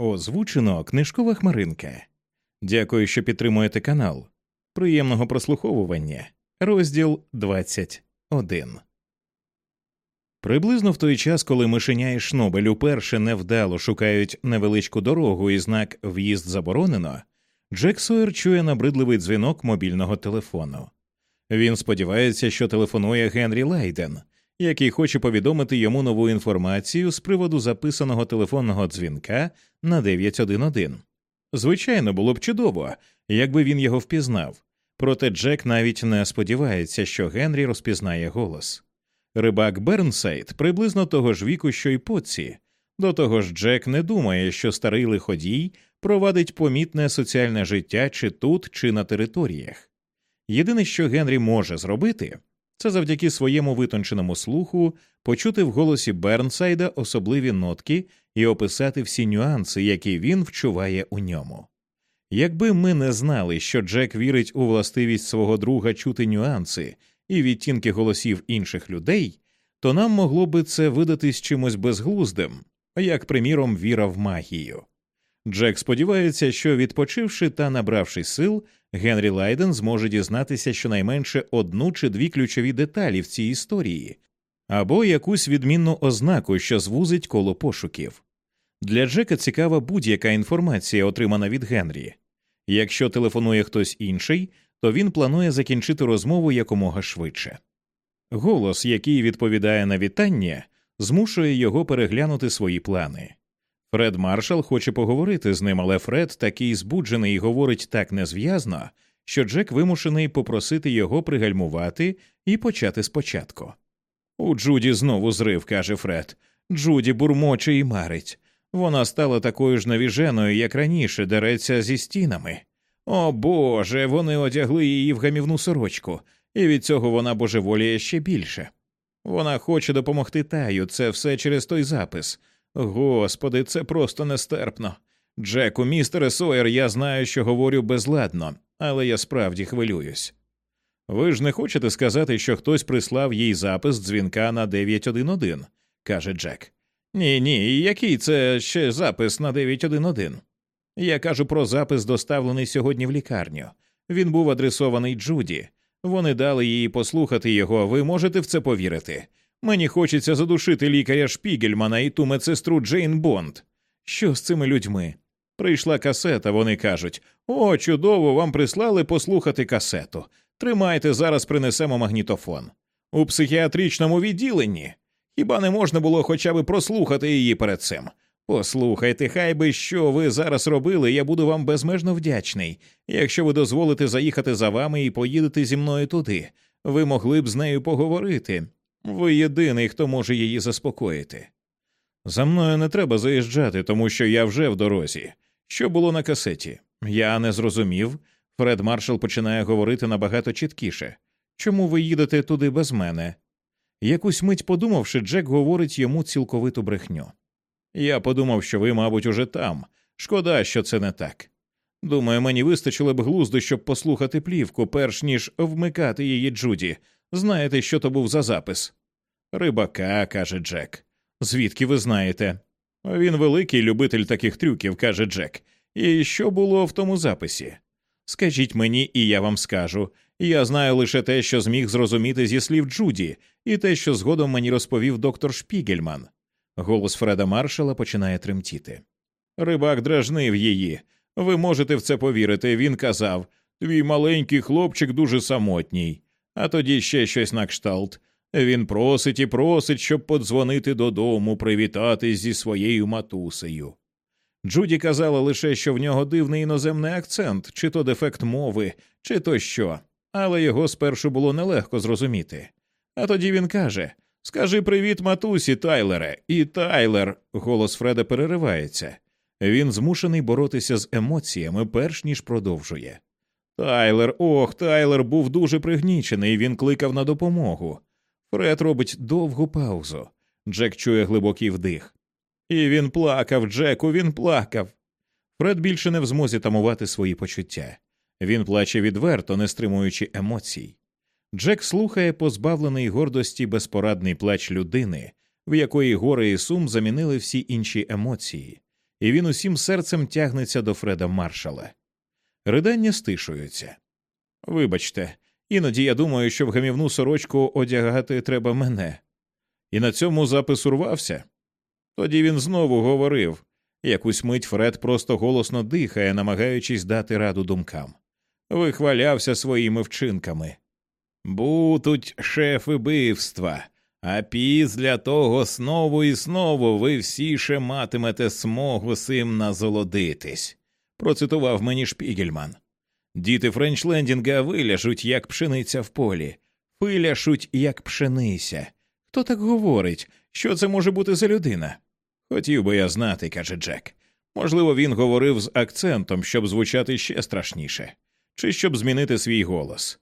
Озвучено книжкова хмаринка. Дякую, що підтримуєте канал. Приємного прослуховування. Розділ 21. Приблизно в той час, коли мишеня і Шнобель уперше невдало шукають невеличку дорогу і знак В'їзд заборонено, Джек Сойер чує набридливий дзвінок мобільного телефону. Він сподівається, що телефонує Генрі Лайден, який хоче повідомити йому нову інформацію з приводу записаного телефонного дзвінка на 911. Звичайно, було б чудово, якби він його впізнав, проте Джек навіть не сподівається, що Генрі розпізнає голос. Рибак Бернсайд приблизно того ж віку, що й Потці. До того ж, Джек не думає, що старий лиходій провадить помітне соціальне життя чи тут, чи на територіях. Єдине, що Генрі може зробити, це завдяки своєму витонченому слуху почути в голосі Бернсайда особливі нотки і описати всі нюанси, які він вчуває у ньому. Якби ми не знали, що Джек вірить у властивість свого друга чути нюанси і відтінки голосів інших людей, то нам могло би це видатись чимось безглуздим, як, приміром, віра в магію. Джек сподівається, що, відпочивши та набравши сил, Генрі Лайден зможе дізнатися щонайменше одну чи дві ключові деталі в цій історії, або якусь відмінну ознаку, що звузить коло пошуків. Для Джека цікава будь-яка інформація, отримана від Генрі. Якщо телефонує хтось інший, то він планує закінчити розмову якомога швидше. Голос, який відповідає на вітання, змушує його переглянути свої плани. Фред Маршал хоче поговорити з ним, але Фред такий збуджений і говорить так незв'язно, що Джек вимушений попросити його пригальмувати і почати спочатку. У Джуді знову зрив, каже Фред. Джуді бурмоче і марить. Вона стала такою ж навіженою, як раніше, дереться зі стінами. О Боже, вони одягли її в гамівну сорочку, і від цього вона божеволіє ще більше. Вона хоче допомогти таю, це все через той запис. Господи, це просто нестерпно. Джеку, містере Сойер, я знаю, що говорю безладно, але я справді хвилююсь. Ви ж не хочете сказати, що хтось прислав їй запис дзвінка на 911, каже Джек. Ні, ні, який це ще запис на 911? Я кажу про запис, доставлений сьогодні в лікарню. Він був адресований Джуді. Вони дали їй послухати його, ви можете в це повірити. Мені хочеться задушити лікаря Шпігельмана і ту медсестру Джейн Бонд. Що з цими людьми? Прийшла касета, вони кажуть О, чудово, вам прислали послухати касету. Тримайте, зараз принесемо магнітофон. У психіатричному відділенні. Хіба не можна було хоча б прослухати її перед цим? Послухайте, хай би що ви зараз робили, я буду вам безмежно вдячний. Якщо ви дозволите заїхати за вами і поїдете зі мною туди, ви могли б з нею поговорити. Ви єдиний, хто може її заспокоїти. За мною не треба заїжджати, тому що я вже в дорозі. Що було на касеті? Я не зрозумів. Фред Маршал починає говорити набагато чіткіше. Чому ви їдете туди без мене? Якусь мить подумавши, Джек говорить йому цілковиту брехню. Я подумав, що ви, мабуть, уже там. Шкода, що це не так. Думаю, мені вистачило б глузду, щоб послухати плівку, перш ніж вмикати її Джуді. Знаєте, що то був за запис? Рибака, каже Джек. Звідки ви знаєте? Він великий любитель таких трюків, каже Джек. І що було в тому записі? Скажіть мені, і я вам скажу. Я знаю лише те, що зміг зрозуміти зі слів Джуді, і те, що згодом мені розповів доктор Шпігельман. Голос Фреда Маршала починає тремтіти. Рибак дражнив її. Ви можете в це повірити. Він казав Твій маленький хлопчик дуже самотній, а тоді ще щось на кшталт. Він просить і просить, щоб подзвонити додому, привітатись зі своєю матусею. Джуді казала лише, що в нього дивний іноземний акцент, чи то дефект мови, чи то що, але його спершу було нелегко зрозуміти. А тоді він каже Скажи привіт, матусі, Тайлере, і Тайлер. Голос Фреда переривається. Він змушений боротися з емоціями, перш ніж продовжує. Тайлер, ох, Тайлер був дуже пригнічений, він кликав на допомогу. Фред робить довгу паузу. Джек чує глибокий вдих. І він плакав, Джеку, він плакав. Фред більше не в змозі тамувати свої почуття. Він плаче відверто, не стримуючи емоцій. Джек слухає позбавлений гордості безпорадний плач людини, в якої горе і сум замінили всі інші емоції, і він усім серцем тягнеться до Фреда маршала. Ридання стишуються. Вибачте, іноді я думаю, що в гамівну сорочку одягати треба мене. І на цьому запис урвався. Тоді він знову говорив якусь мить Фред просто голосно дихає, намагаючись дати раду думкам. Вихвалявся своїми вчинками. Будуть шефи бивства, а після того знову і знову ви всі ще матимете смогу сим назолодитись, процитував мені Шпігельман. Діти Френчлендінга виляжуть, як пшениця в полі, виляшуть, як пшениця. Хто так говорить? Що це може бути за людина? Хотів би я знати, каже Джек. Можливо, він говорив з акцентом, щоб звучати ще страшніше, чи щоб змінити свій голос.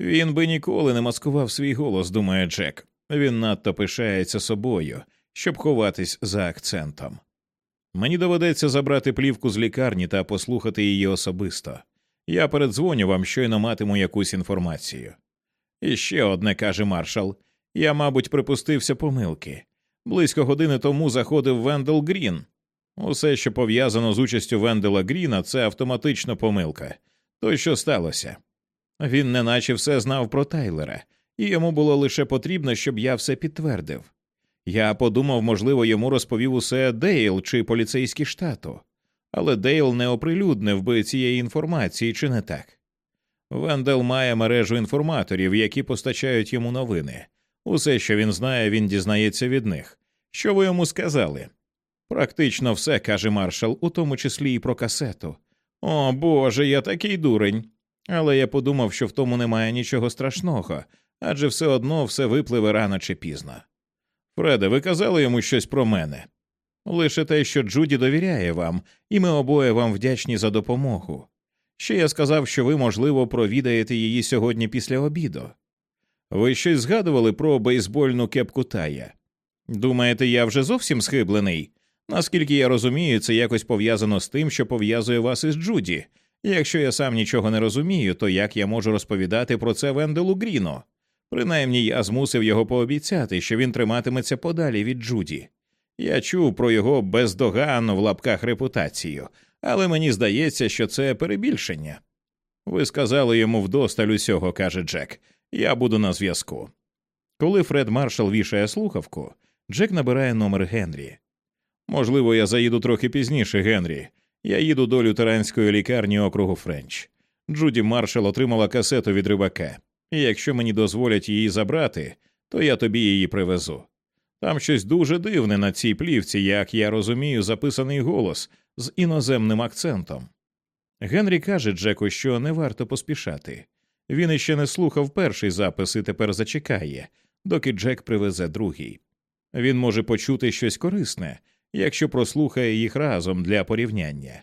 Він би ніколи не маскував свій голос, думає Джек. Він надто пишається собою, щоб ховатись за акцентом. Мені доведеться забрати плівку з лікарні та послухати її особисто. Я передзвоню вам, щойно матиму якусь інформацію. І ще одне каже маршал я, мабуть, припустився помилки. Близько години тому заходив Вендел Грін. Усе, що пов'язано з участю Вендела Гріна, це автоматична помилка. То що сталося? Він неначе все знав про Тайлера, і йому було лише потрібно, щоб я все підтвердив. Я подумав, можливо, йому розповів усе Дейл чи поліцейський штату, але Дейл не оприлюднив би цієї інформації, чи не так? Вендел має мережу інформаторів, які постачають йому новини. Усе, що він знає, він дізнається від них. Що ви йому сказали? Практично все, каже маршал, у тому числі і про касету. О Боже, я такий дурень. Але я подумав, що в тому немає нічого страшного, адже все одно все випливе рано чи пізно. Фреде, ви казали йому щось про мене. Лише те, що Джуді довіряє вам, і ми обоє вам вдячні за допомогу. Ще я сказав, що ви, можливо, провідаєте її сьогодні після обіду. Ви щось згадували про бейсбольну кепку Тая? Думаєте, я вже зовсім схиблений? Наскільки я розумію, це якось пов'язано з тим, що пов'язує вас із Джуді. Якщо я сам нічого не розумію, то як я можу розповідати про це Венделу Гріно? Принаймні я змусив його пообіцяти, що він триматиметься подалі від Джуді. Я чув про його бездоганну в лапках репутацію, але мені здається, що це перебільшення. Ви сказали йому вдосталь усього, каже Джек. Я буду на зв'язку. Коли Фред Маршал вішає слухавку, Джек набирає номер Генрі. Можливо, я заїду трохи пізніше, Генрі. Я їду до лютеранської лікарні округу Френч. Джуді Маршал отримала касету від рибака, і якщо мені дозволять її забрати, то я тобі її привезу. Там щось дуже дивне на цій плівці, як я розумію, записаний голос з іноземним акцентом. Генрі каже Джеку, що не варто поспішати. Він іще не слухав перший запис і тепер зачекає, доки Джек привезе другий. Він може почути щось корисне, якщо прослухає їх разом для порівняння.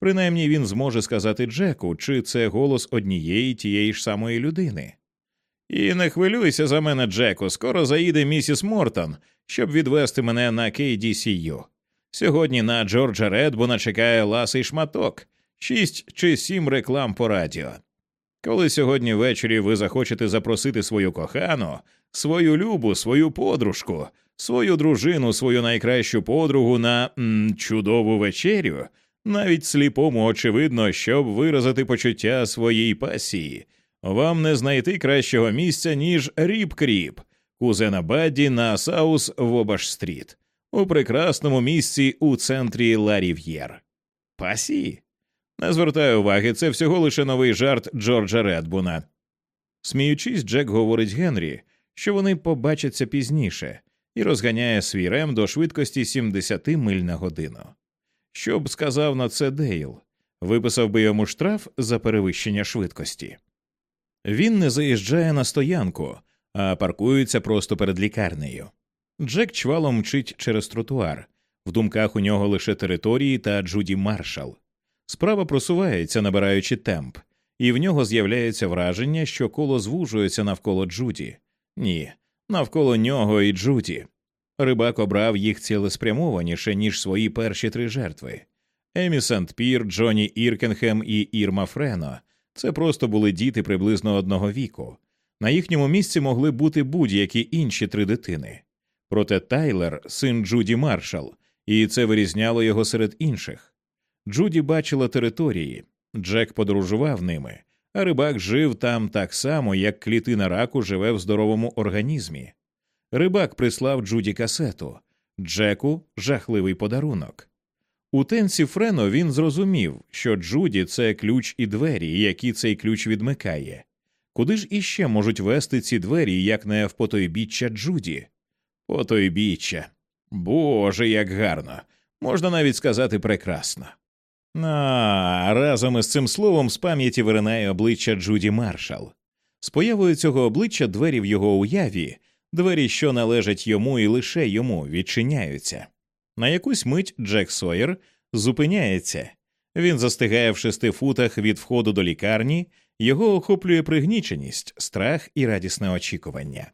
Принаймні він зможе сказати Джеку, чи це голос однієї тієї ж самої людини. І не хвилюйся за мене, Джеку, скоро заїде місіс Мортон, щоб відвести мене на KDCU. Сьогодні на Джорджа Редбуна чекає ласий шматок, шість чи сім реклам по радіо. Коли сьогодні ввечері ви захочете запросити свою кохану, свою любу, свою подружку, свою дружину, свою найкращу подругу на м, чудову вечерю, навіть сліпому очевидно, щоб виразити почуття своїй пасії, вам не знайти кращого місця, ніж Ріп Кріп, кузена Бадді на Саус Вобаш-стріт, у прекрасному місці у центрі Ларів'єр. Пасії? Не звертаю уваги, це всього лише новий жарт Джорджа Редбуна. Сміючись, Джек говорить Генрі, що вони побачаться пізніше, і розганяє свій рем до швидкості 70 миль на годину. Що б сказав на це Дейл, виписав би йому штраф за перевищення швидкості. Він не заїжджає на стоянку, а паркується просто перед лікарнею. Джек чвалом мчить через тротуар, в думках у нього лише території та Джуді Маршал. Справа просувається, набираючи темп, і в нього з'являється враження, що коло звужується навколо Джуді. Ні, навколо нього і Джуді. Рибак обрав їх цілеспрямованіше, ніж свої перші три жертви. Емі Сент Пір, Джоні Іркенхем і Ірма Френо це просто були діти приблизно одного віку. На їхньому місці могли бути будь-які інші три дитини. Проте Тайлер, син Джуді Маршал, і це вирізняло його серед інших. Джуді бачила території, Джек подорожував ними, а рибак жив там так само, як клітина раку живе в здоровому організмі. Рибак прислав Джуді касету, Джеку жахливий подарунок. У тенсі Френо він зрозумів, що Джуді це ключ і двері, які цей ключ відмикає. Куди ж іще можуть вести ці двері, як не в потойбіччя Джуді? Потойбіччя. Боже, як гарно. Можна навіть сказати прекрасно. А разом із цим словом з пам'яті виринає обличчя Джуді Маршал. З появою цього обличчя двері в його уяві, двері, що належать йому і лише йому, відчиняються. На якусь мить Джек Сойер зупиняється. Він застигає в шести футах від входу до лікарні, його охоплює пригніченість, страх і радісне очікування.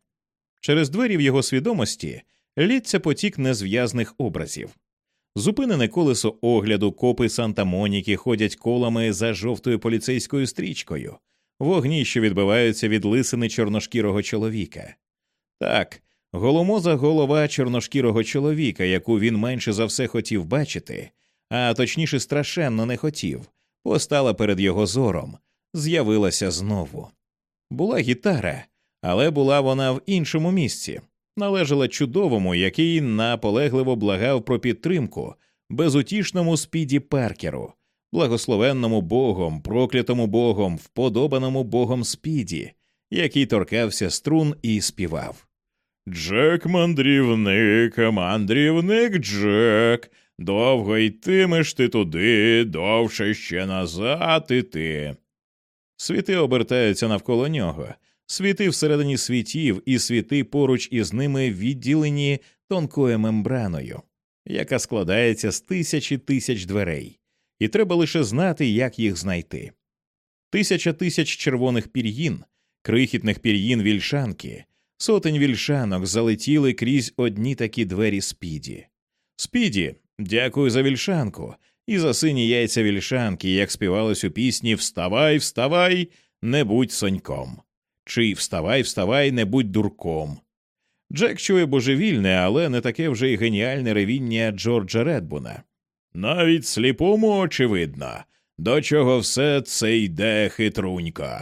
Через двері в його свідомості лється потік незв'язних образів. Зупинене колесо огляду, копи Санта Моніки ходять колами за жовтою поліцейською стрічкою, вогні, що відбиваються від лисини чорношкірого чоловіка. Так, голомоза голова чорношкірого чоловіка, яку він менше за все хотів бачити, а точніше страшенно не хотів, постала перед його зором, з'явилася знову. Була гітара, але була вона в іншому місці, належала чудовому, який наполегливо благав про підтримку, безутішному спіді Паркеру, благословенному богом, проклятому богом, вподобаному богом спіді, який торкався струн і співав. Джек мандрівник, мандрівник Джек. Довго йтимеш ти туди, довше ще назад іти. Світи обертаються навколо нього, світи всередині світів, і світи поруч із ними відділені тонкою мембраною, яка складається з тисячі тисяч дверей, і треба лише знати, як їх знайти. Тисяча тисяч червоних пір'їн, крихітних пір'їн вільшанки, сотень вільшанок залетіли крізь одні такі двері спіді. Спіді, дякую за вільшанку і за сині яйця вільшанки, як співалось у пісні Вставай, вставай, не будь соньком чи Вставай, вставай, не будь дурком. Джек чує божевільне, але не таке вже й геніальне ревіння Джорджа Редбуна. Навіть сліпому очевидно, до чого все це йде хитрунько.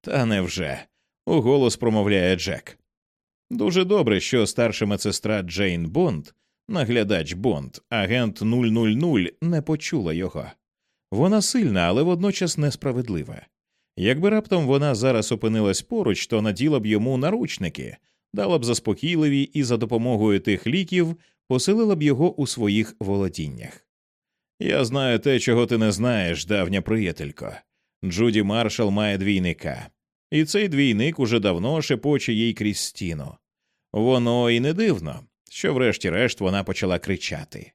Та невже? уголос промовляє Джек. Дуже добре, що старша медсестра Джейн Бонд, наглядач Бонд, агент 000, не почула його. Вона сильна, але водночас несправедлива. Якби раптом вона зараз опинилась поруч, то наділа б йому наручники, дала б заспокійливі і за допомогою тих ліків поселила б його у своїх володіннях. Я знаю те, чого ти не знаєш, давня приятелько. Джуді Маршал має двійника, і цей двійник уже давно шепоче їй крізь стіну. Воно і не дивно, що врешті-решт вона почала кричати.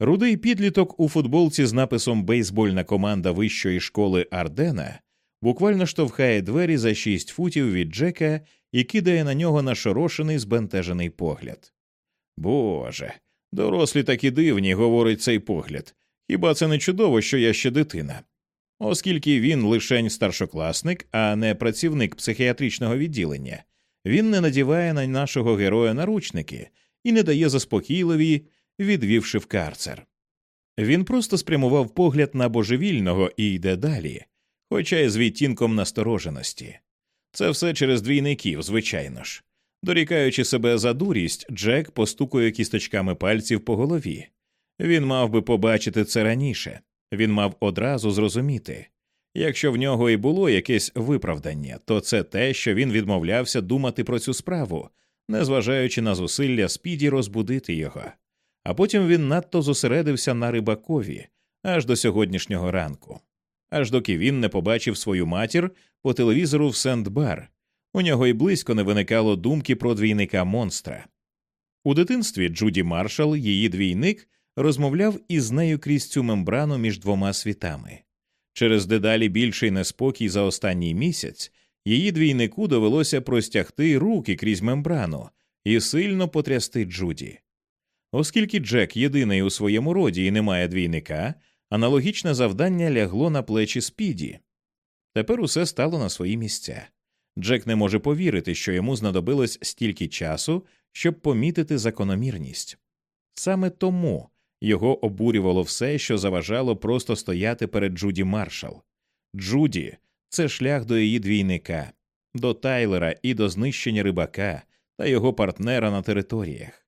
Рудий підліток у футболці з написом Бейсбольна команда вищої школи Ардена буквально штовхає двері за шість футів від Джека і кидає на нього нашорошений збентежений погляд. Боже, дорослі такі дивні, говорить цей погляд. Хіба це не чудово, що я ще дитина? Оскільки він лишень старшокласник, а не працівник психіатричного відділення, він не надіває на нашого героя наручники і не дає заспокійливі, відвівши в карцер. Він просто спрямував погляд на божевільного і йде далі, хоча й з відтінком настороженості. Це все через двійників, звичайно ж. Дорікаючи себе за дурість, Джек постукує кісточками пальців по голові. Він мав би побачити це раніше, він мав одразу зрозуміти. Якщо в нього і було якесь виправдання, то це те, що він відмовлявся думати про цю справу, незважаючи на зусилля спіді розбудити його. А потім він надто зосередився на рибакові аж до сьогоднішнього ранку аж доки він не побачив свою матір по телевізору в Сент-Бар. У нього й близько не виникало думки про двійника монстра. У дитинстві Джуді Маршал, її двійник, розмовляв із нею крізь цю мембрану між двома світами. Через дедалі більший неспокій за останній місяць її двійнику довелося простягти руки крізь мембрану і сильно потрясти Джуді. Оскільки Джек єдиний у своєму роді і не має двійника, Аналогічне завдання лягло на плечі Спіді. Тепер усе стало на свої місця. Джек не може повірити, що йому знадобилось стільки часу, щоб помітити закономірність. Саме тому його обурювало все, що заважало просто стояти перед Джуді Маршал. Джуді це шлях до її двійника, до Тайлера і до знищення рибака та його партнера на територіях,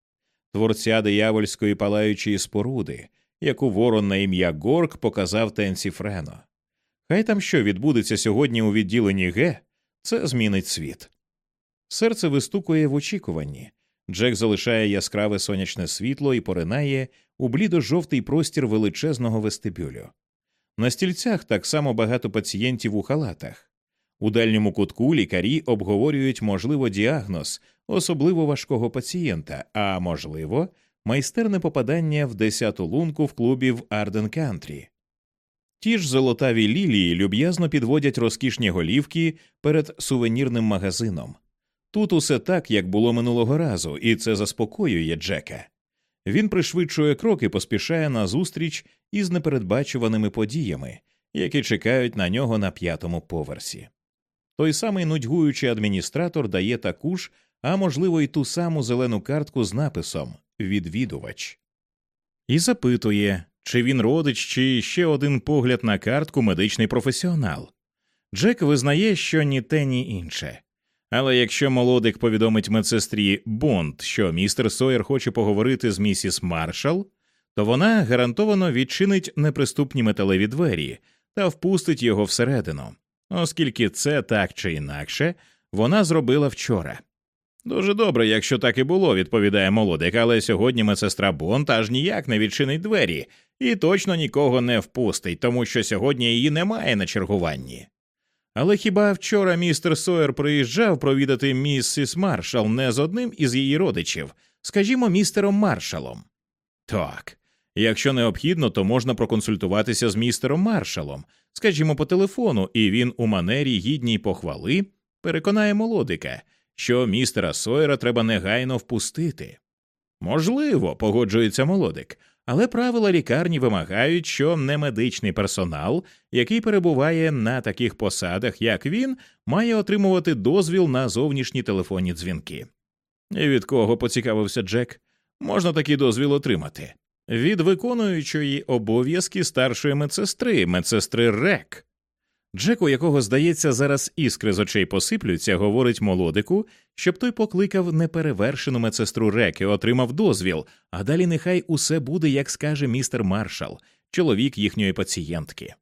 творця диявольської палаючої споруди, яку ворон на ім'я Горк показав Тенсі Френо. Хай там що відбудеться сьогодні у відділенні Г, це змінить світ. Серце вистукує в очікуванні. Джек залишає яскраве сонячне світло і поринає у блідо-жовтий простір величезного вестибюлю. На стільцях так само багато пацієнтів у халатах. У дальньому кутку лікарі обговорюють, можливо, діагноз особливо важкого пацієнта, а можливо, майстерне попадання в десяту лунку в клубі в Арден Кантрі. Ті ж золотаві лілії люб'язно підводять розкішні голівки перед сувенірним магазином. Тут усе так, як було минулого разу, і це заспокоює Джека. Він пришвидшує крок і поспішає на зустріч із непередбачуваними подіями, які чекають на нього на п'ятому поверсі. Той самий нудьгуючий адміністратор дає таку ж, а можливо, й ту саму зелену картку з написом Відвідувач і запитує, чи він родич, чи ще один погляд на картку медичний професіонал. Джек визнає, що ні те, ні інше. Але якщо молодик повідомить медсестрі Бонд, що містер Сойер хоче поговорити з місіс Маршал, то вона гарантовано відчинить неприступні металеві двері та впустить його всередину, оскільки це так чи інакше вона зробила вчора. Дуже добре, якщо так і було, відповідає молодик, але сьогодні медсестра Бонд аж ніяк не відчинить двері і точно нікого не впустить, тому що сьогодні її немає на чергуванні. Але хіба вчора містер Сойер приїжджав провідати місіс Маршал не з одним із її родичів, скажімо, містером Маршалом? Так, якщо необхідно, то можна проконсультуватися з містером Маршалом, скажімо, по телефону, і він у манері гідній похвали переконає молодика, що містера Сойера треба негайно впустити. Можливо, погоджується молодик, але правила лікарні вимагають, що немедичний персонал, який перебуває на таких посадах, як він, має отримувати дозвіл на зовнішні телефонні дзвінки. Від кого поцікавився Джек, можна такий дозвіл отримати від виконуючої обов'язки старшої медсестри, медсестри Рек. Джек, у якого, здається, зараз іскри з очей посиплються, говорить молодику, щоб той покликав неперевершену медсестру Рек і отримав дозвіл, а далі нехай усе буде, як скаже містер Маршал, чоловік їхньої пацієнтки.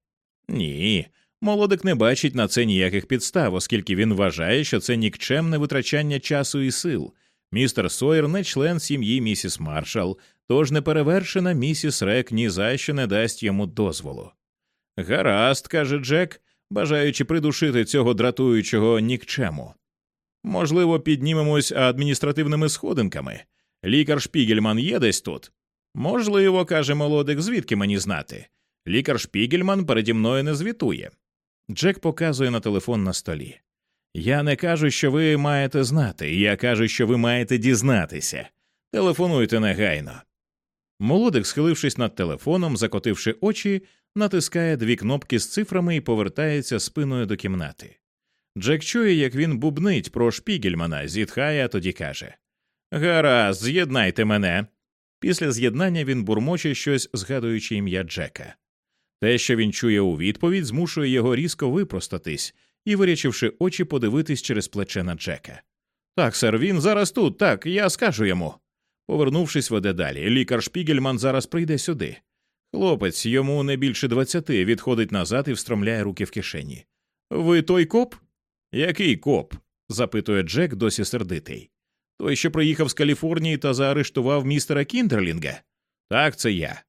Ні, молодик не бачить на це ніяких підстав, оскільки він вважає, що це нікчемне витрачання часу і сил. Містер Сойер не член сім'ї місіс Маршал, тож неперевершена місіс Рек ні за що не дасть йому дозволу. Гаразд, каже Джек бажаючи придушити цього дратуючого нікчему. Можливо, піднімемось адміністративними сходинками. Лікар Шпігельман є десь тут. Можливо, каже молодик, звідки мені знати. Лікар Шпігельман переді мною не звітує. Джек показує на телефон на столі. Я не кажу, що ви маєте знати, я кажу, що ви маєте дізнатися. Телефонуйте негайно. Молодик, схилившись над телефоном, закотивши очі, натискає дві кнопки з цифрами і повертається спиною до кімнати. Джек чує, як він бубнить про шпігельмана, зітхає, а тоді каже Гаразд, з'єднайте мене. Після з'єднання він бурмоче щось, згадуючи ім'я Джека. Те, що він чує у відповідь, змушує його різко випростатись і, вирячивши очі, подивитись через плече на Джека. Так, сер, він зараз тут, так, я скажу йому. Повернувшись, веде далі. Лікар Шпігельман зараз прийде сюди. Хлопець, йому не більше двадцяти, відходить назад і встромляє руки в кишені. Ви той коп? Який коп? запитує Джек, досі сердитий. Той, що приїхав з Каліфорнії та заарештував містера Кіндерлінга? Так, це я.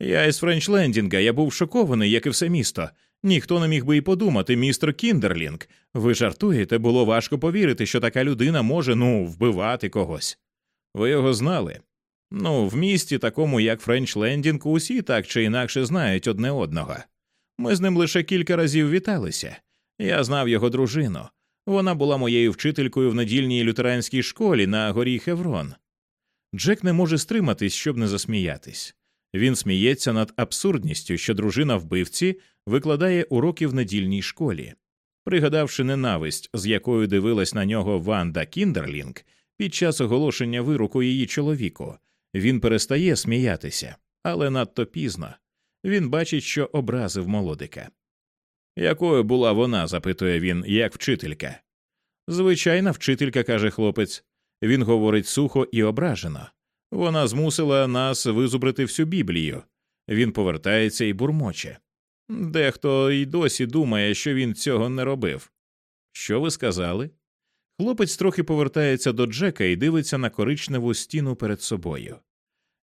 Я із Френчлендінга, я був шокований, як і все місто. Ніхто не міг би й подумати, містер Кіндерлінг. Ви жартуєте, було важко повірити, що така людина може, ну, вбивати когось. Ви його знали? Ну, в місті, такому як Френч Лендінг, усі так чи інакше знають одне одного. Ми з ним лише кілька разів віталися. Я знав його дружину. Вона була моєю вчителькою в недільній лютеранській школі на горі Хеврон. Джек не може стриматись, щоб не засміятись. Він сміється над абсурдністю, що дружина вбивці викладає уроки в недільній школі. Пригадавши ненависть, з якою дивилась на нього Ванда Кіндерлінг під час оголошення вироку її чоловіку, Він перестає сміятися, але надто пізно. Він бачить, що образив молодика. Якою була вона? запитує він, як вчителька. Звичайна вчителька, каже хлопець. Він говорить сухо і ображено. Вона змусила нас визубрити всю Біблію. Він повертається і бурмоче. Дехто й досі думає, що він цього не робив. Що ви сказали? Хлопець трохи повертається до Джека і дивиться на коричневу стіну перед собою.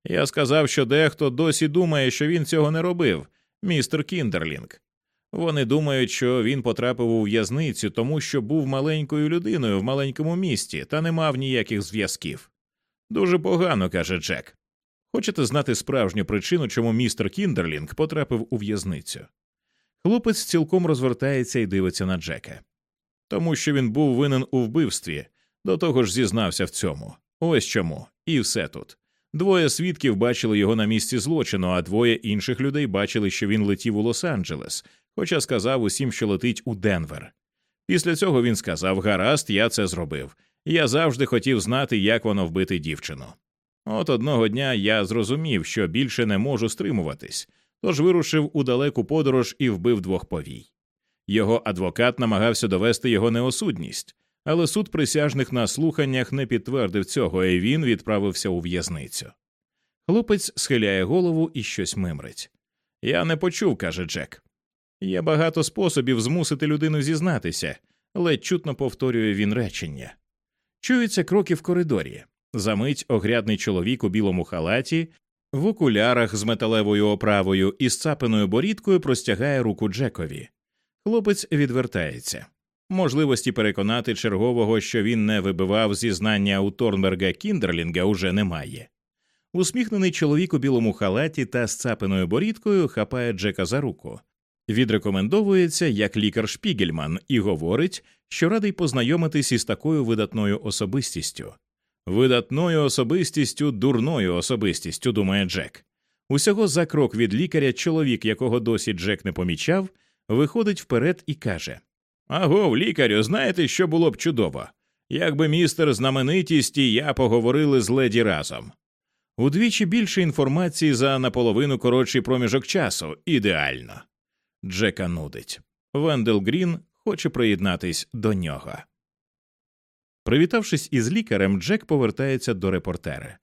Я сказав, що дехто досі думає, що він цього не робив, містер Кіндерлінг. Вони думають, що він потрапив у в'язницю, тому що був маленькою людиною в маленькому місті та не мав ніяких зв'язків. Дуже погано, каже Джек. Хочете знати справжню причину, чому містер Кіндерлінг потрапив у в'язницю? Хлопець цілком розвертається і дивиться на Джека. Тому що він був винен у вбивстві, до того ж зізнався в цьому. Ось чому, і все тут. Двоє свідків бачили його на місці злочину, а двоє інших людей бачили, що він летів у Лос-Анджелес, хоча сказав усім, що летить у Денвер. Після цього він сказав Гаразд, я це зробив. Я завжди хотів знати, як воно вбити дівчину. От одного дня я зрозумів, що більше не можу стримуватись, тож вирушив у далеку подорож і вбив двох повій. Його адвокат намагався довести його неосудність, але суд присяжних на слуханнях не підтвердив цього, і він відправився у в'язницю. Хлопець схиляє голову і щось мимрить. Я не почув, каже Джек. Є багато способів змусити людину зізнатися, ледь чутно повторює він речення. Чуються кроки в коридорі. Замить огрядний чоловік у білому халаті, в окулярах з металевою оправою і сцапаною борідкою простягає руку Джекові. Хлопець відвертається. Можливості переконати чергового, що він не вибивав зізнання у Торнберга Кіндерлінга, уже немає. Усміхнений чоловік у білому халаті та сцапаною борідкою хапає Джека за руку. Відрекомендовується як лікар Шпігельман і говорить, що радий познайомитись із такою видатною особистістю. Видатною особистістю, дурною особистістю, думає Джек. Усього за крок від лікаря чоловік, якого досі Джек не помічав, виходить вперед і каже Агов, лікарю, знаєте, що було б чудово? Якби містер знаменитість і я поговорили з леді разом. Удвічі більше інформації за наполовину коротший проміжок часу ідеально. Джека нудить. Вендел Грін хоче приєднатись до нього. Привітавшись із лікарем, Джек повертається до репортера.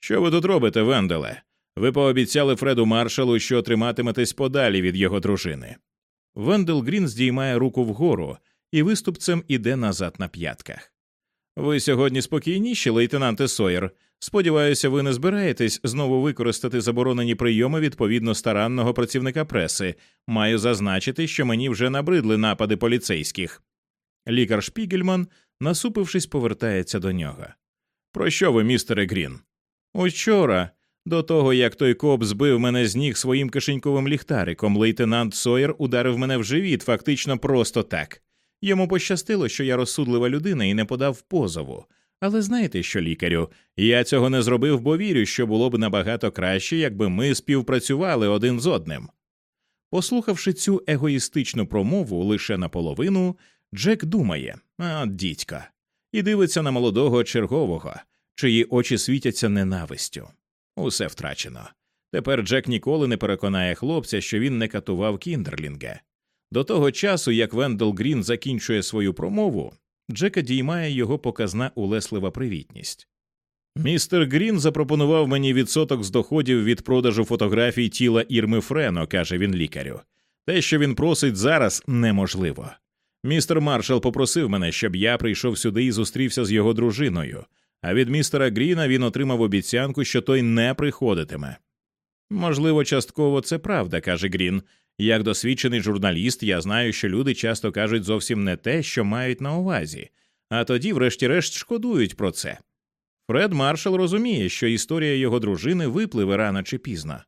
Що ви тут робите, Венделе? Ви пообіцяли Фреду маршалу, що триматиметесь подалі від його дружини. Вендел Грін здіймає руку вгору і виступцем іде назад на п'ятках. Ви сьогодні спокійніші, лейтенанте Сойер. Сподіваюся, ви не збираєтесь знову використати заборонені прийоми відповідно старанного працівника преси. Маю зазначити, що мені вже набридли напади поліцейських. Лікар Шпігельман, насупившись, повертається до нього. Про що ви, містере Грін? Учора, до того як той коп збив мене з ніг своїм кишеньковим ліхтариком, лейтенант Сойер ударив мене в живіт, фактично просто так. Йому пощастило, що я розсудлива людина і не подав позову. Але знаєте що, лікарю, я цього не зробив, бо вірю, що було б набагато краще, якби ми співпрацювали один з одним. Послухавши цю егоїстичну промову лише наполовину, Джек думає а, дідька, і дивиться на молодого чергового, чиї очі світяться ненавистю. Усе втрачено. Тепер Джек ніколи не переконає хлопця, що він не катував Кіндерлінга. До того часу, як Вендел Грін закінчує свою промову, Джека діймає його показна улеслива привітність. Містер Грін запропонував мені відсоток з доходів від продажу фотографій тіла Ірми Френо, каже він лікарю. Те, що він просить зараз, неможливо. Містер Маршал попросив мене, щоб я прийшов сюди і зустрівся з його дружиною, а від містера Гріна він отримав обіцянку, що той не приходитиме. Можливо, частково це правда, каже Грін. Як досвідчений журналіст, я знаю, що люди часто кажуть зовсім не те, що мають на увазі, а тоді, врешті-решт, шкодують про це. Фред Маршал розуміє, що історія його дружини випливе рано чи пізно.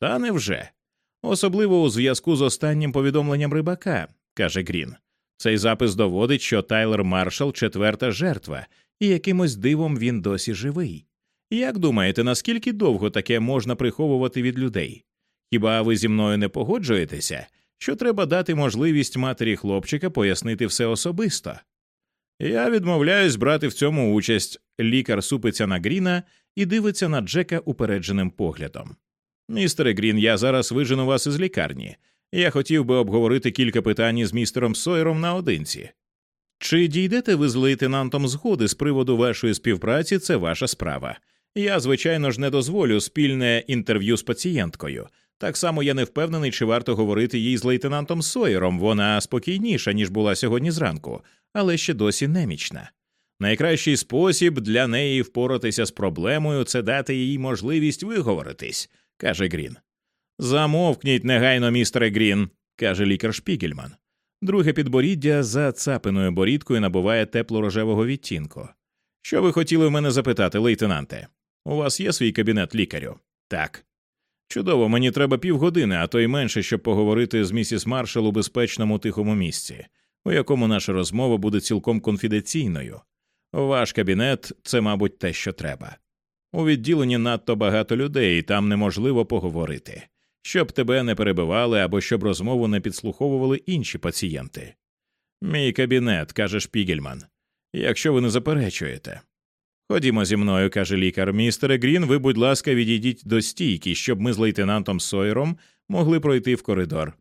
Та невже? Особливо у зв'язку з останнім повідомленням рибака, каже Грін. Цей запис доводить, що Тайлер Маршал четверта жертва, і якимось дивом він досі живий. Як думаєте, наскільки довго таке можна приховувати від людей? Хіба ви зі мною не погоджуєтеся, що треба дати можливість матері хлопчика пояснити все особисто? Я відмовляюсь брати в цьому участь. Лікар супиться на Гріна і дивиться на Джека упередженим поглядом. Містере Грін, я зараз вижену вас із лікарні. Я хотів би обговорити кілька питань з містером Сойером наодинці. Чи дійдете ви з лейтенантом згоди з приводу вашої співпраці, це ваша справа. Я, звичайно ж, не дозволю спільне інтерв'ю з пацієнткою. Так само я не впевнений, чи варто говорити їй з лейтенантом Сойером. Вона спокійніша, ніж була сьогодні зранку, але ще досі немічна. Найкращий спосіб для неї впоратися з проблемою це дати їй можливість виговоритись, каже Грін. Замовкніть негайно, містере Грін, каже лікар Шпігельман. Друге підборіддя за цапиною борідкою набуває тепло рожевого відтінку. Що ви хотіли в мене запитати, лейтенанте? У вас є свій кабінет лікарю? Так. Чудово, мені треба півгодини, а то й менше, щоб поговорити з місіс Маршал у безпечному тихому місці, у якому наша розмова буде цілком конфіденційною. Ваш кабінет це, мабуть, те, що треба. У відділенні надто багато людей, і там неможливо поговорити, щоб тебе не перебивали або щоб розмову не підслуховували інші пацієнти. Мій кабінет, каже Шпігельман, якщо ви не заперечуєте. Ходімо зі мною, каже лікар. Містере Грін, ви, будь ласка, відійдіть до стійки, щоб ми з лейтенантом Сойером могли пройти в коридор.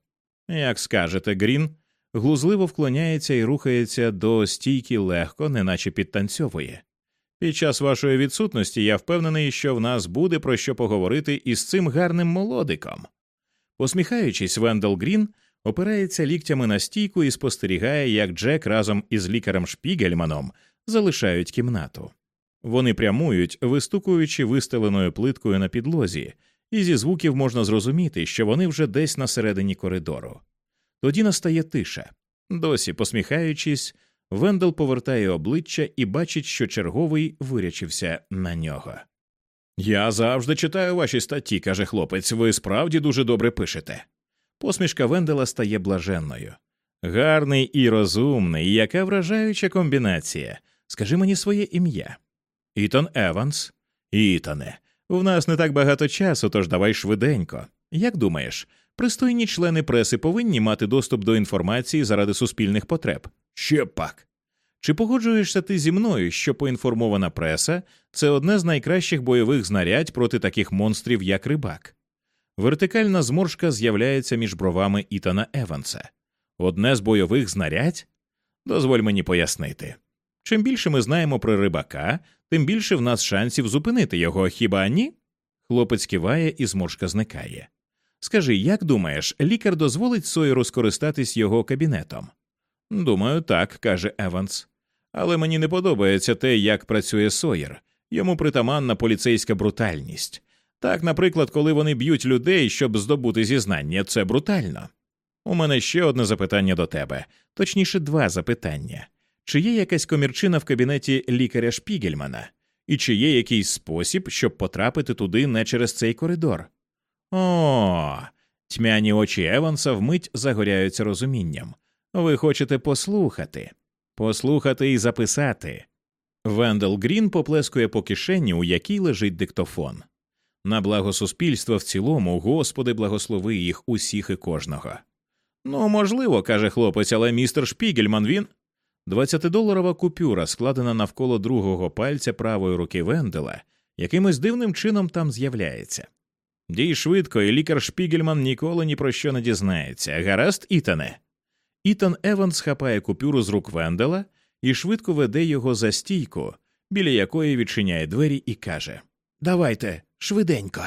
Як скажете, Грін, глузливо вклоняється і рухається до стійки легко, неначе підтанцьовує. Під час вашої відсутності я впевнений, що в нас буде про що поговорити із цим гарним молодиком. Посміхаючись, Вендел Грін опирається ліктями на стійку і спостерігає, як Джек разом із лікарем Шпігельманом залишають кімнату. Вони прямують, вистукуючи вистеленою плиткою на підлозі, і зі звуків можна зрозуміти, що вони вже десь на середині коридору. Тоді настає тиша. Досі посміхаючись, Вендел повертає обличчя і бачить, що черговий вирячився на нього. Я завжди читаю ваші статті, каже хлопець, ви справді дуже добре пишете. Посмішка Вендела стає блаженною. Гарний і розумний, яка вражаюча комбінація. Скажи мені своє ім'я. Ітан Еванс. Ітане, в нас не так багато часу, тож давай швиденько. Як думаєш, пристойні члени преси повинні мати доступ до інформації заради суспільних потреб? Ще пак. Чи погоджуєшся ти зі мною, що поінформована преса це одне з найкращих бойових знарядь проти таких монстрів, як рибак? Вертикальна зморшка з'являється між бровами Ітана Еванса. Одне з бойових знарядь? Дозволь мені пояснити. Чим більше ми знаємо про рибака, тим більше в нас шансів зупинити його, хіба ні? Хлопець киває і зморшка зникає. Скажи, як думаєш, лікар дозволить Сойеру скористатись його кабінетом? Думаю, так, каже Еванс. Але мені не подобається те, як працює Сойер. Йому притаманна поліцейська брутальність. Так, наприклад, коли вони б'ють людей, щоб здобути зізнання, це брутально. У мене ще одне запитання до тебе, точніше, два запитання. Чи є якась комірчина в кабінеті лікаря Шпігельмана, і чи є якийсь спосіб, щоб потрапити туди не через цей коридор? О, тьмяні очі Еванса вмить загоряються розумінням. Ви хочете послухати, послухати і записати. Вендел Грін поплескує по кишені, у якій лежить диктофон. На благо суспільства в цілому, Господи, благослови їх усіх і кожного. Ну, можливо, каже хлопець, але містер Шпігельман він. Двадцятидоларова купюра, складена навколо другого пальця правої руки Вендела, якимось дивним чином там з'являється. Дій швидко, і лікар Шпігельман ніколи ні про що не дізнається. Гаразд, Ітане. Ітан Еванс хапає купюру з рук Вендела і швидко веде його за стійку, біля якої відчиняє двері і каже Давайте, швиденько.